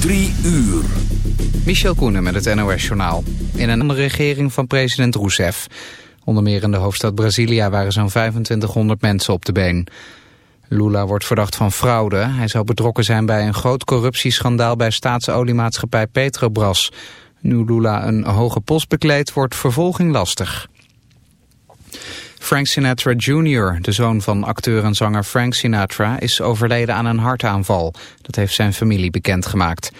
Drie uur. Michel Koenen met het NOS-journaal. In een andere regering van president Rousseff. Onder meer in de hoofdstad Brasilia waren zo'n 2500 mensen op de been. Lula wordt verdacht van fraude. Hij zou betrokken zijn bij een groot corruptieschandaal bij staatsoliemaatschappij Petrobras. Nu Lula een hoge post bekleedt, wordt vervolging lastig. Frank Sinatra Jr., de zoon van acteur en zanger Frank Sinatra, is overleden aan een hartaanval. Dat heeft zijn familie bekendgemaakt.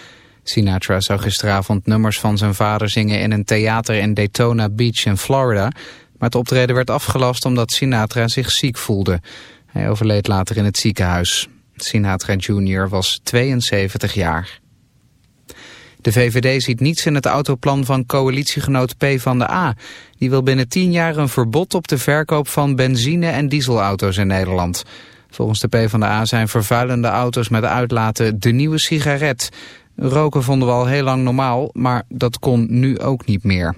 Sinatra zou gisteravond nummers van zijn vader zingen in een theater in Daytona Beach in Florida. Maar het optreden werd afgelast omdat Sinatra zich ziek voelde. Hij overleed later in het ziekenhuis. Sinatra Jr. was 72 jaar. De VVD ziet niets in het autoplan van coalitiegenoot P van de A. Die wil binnen 10 jaar een verbod op de verkoop van benzine- en dieselauto's in Nederland. Volgens de PvdA zijn vervuilende auto's met uitlaten de nieuwe sigaret. Roken vonden we al heel lang normaal, maar dat kon nu ook niet meer.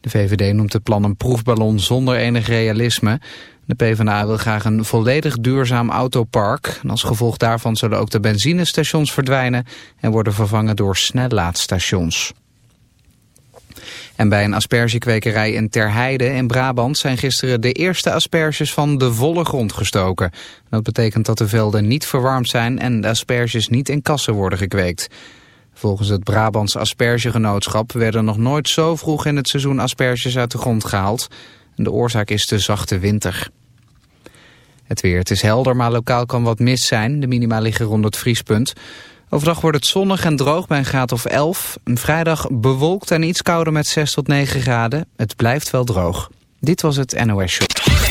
De VVD noemt het plan een proefballon zonder enig realisme. De PvdA wil graag een volledig duurzaam autopark. En als gevolg daarvan zullen ook de benzinestations verdwijnen... en worden vervangen door snellaadstations. En bij een aspergekwekerij in Terheide in Brabant zijn gisteren de eerste asperges van de volle grond gestoken. Dat betekent dat de velden niet verwarmd zijn en de asperges niet in kassen worden gekweekt. Volgens het Brabants Aspergegenootschap werden nog nooit zo vroeg in het seizoen asperges uit de grond gehaald. De oorzaak is de zachte winter. Het weer, het is helder, maar lokaal kan wat mis zijn. De minima liggen rond het vriespunt. Overdag wordt het zonnig en droog bij een graad of 11. Vrijdag bewolkt en iets kouder met 6 tot 9 graden. Het blijft wel droog. Dit was het NOS Show.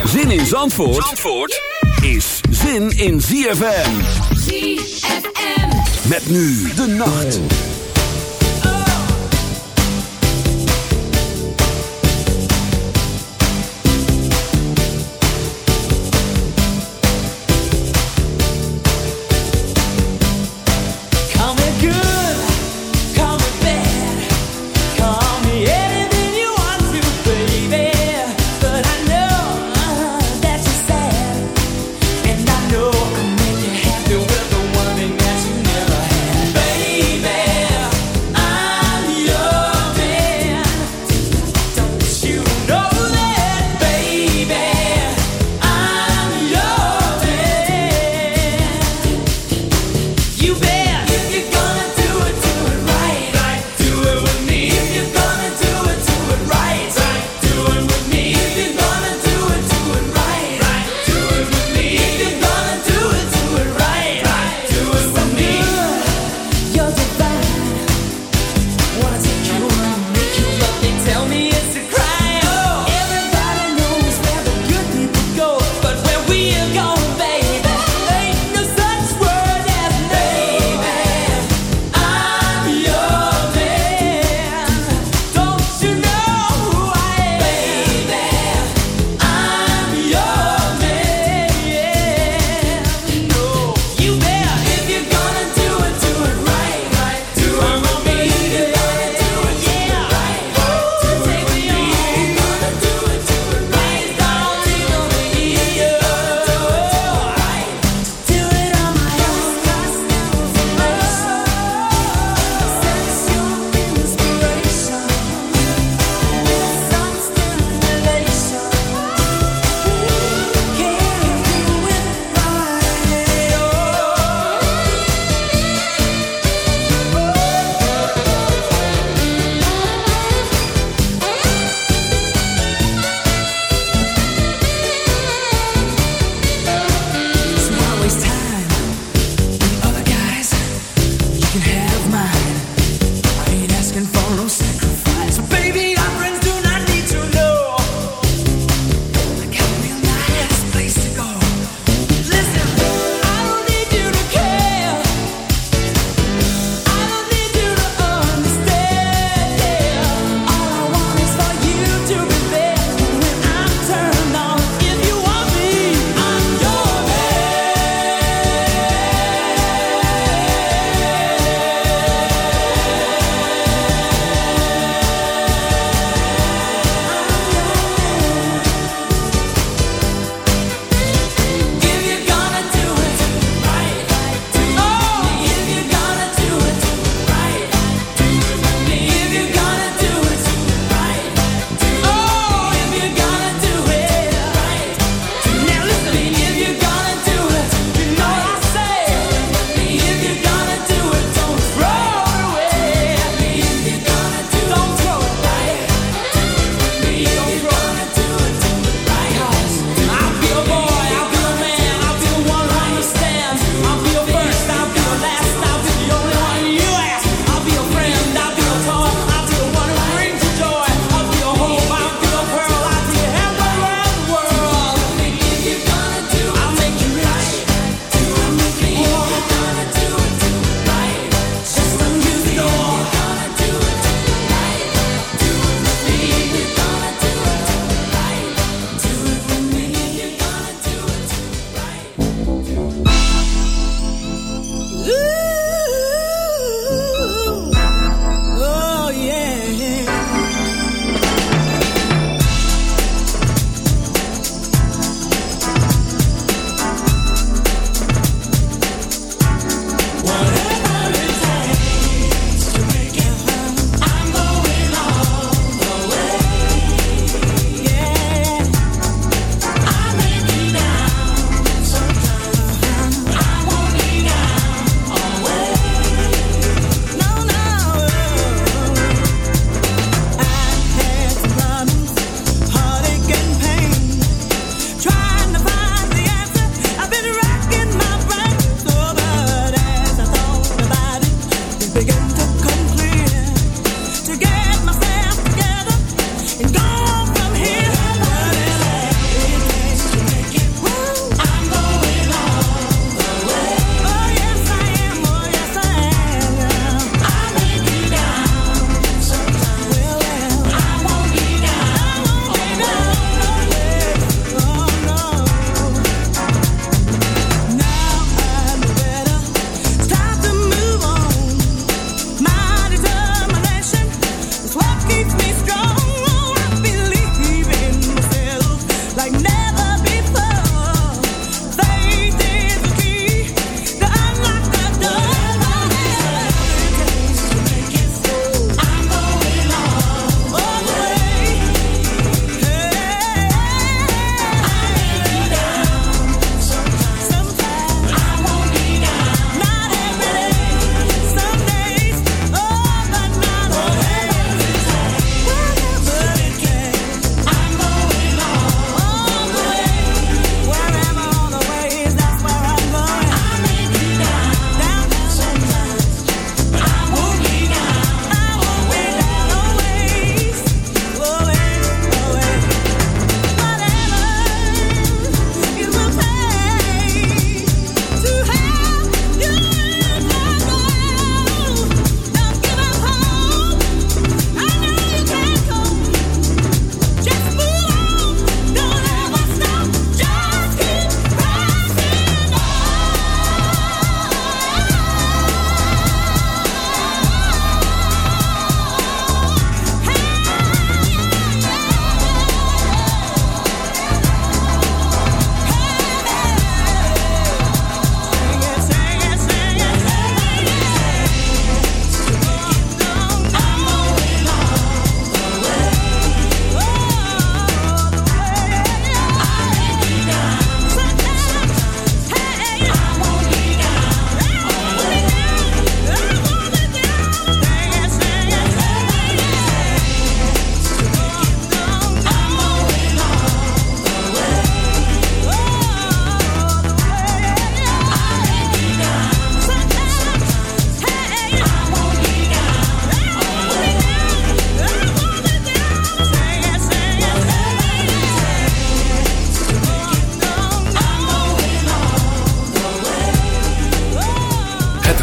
Zin in Zandvoort, Zandvoort is zin in ZFM. ZFM. Met nu de nacht.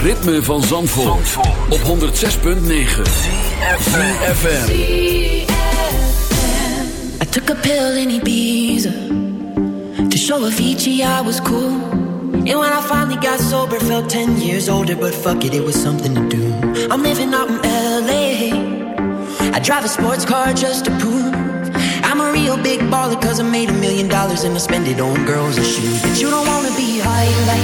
Ritme van Zandvoort, op 106.9 CFFM I took a pill in Ibiza To show Avicii I was cool. And when I finally got sober Felt 10 years older But fuck it, it was something to do. I'm living out in L.A. I drive a sports car just to prove I'm a real big baller Cause I made a million dollars And I spend it on girls and shoes. But you don't wanna be high like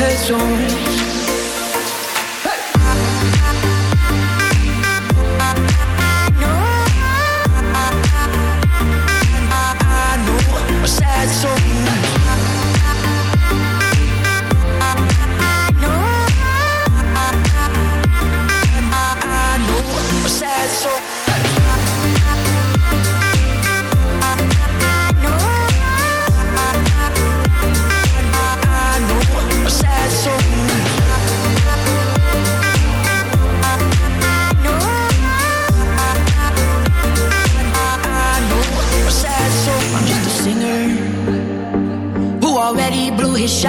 her song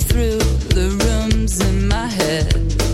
through the rooms in my head.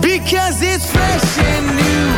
Because it's fresh and new.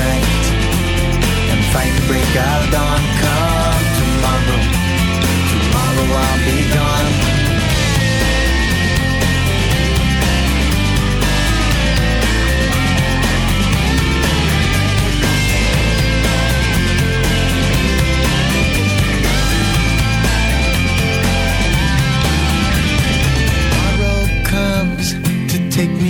night and fight the break of dawn. Come tomorrow, tomorrow I'll be gone. Tomorrow comes to take me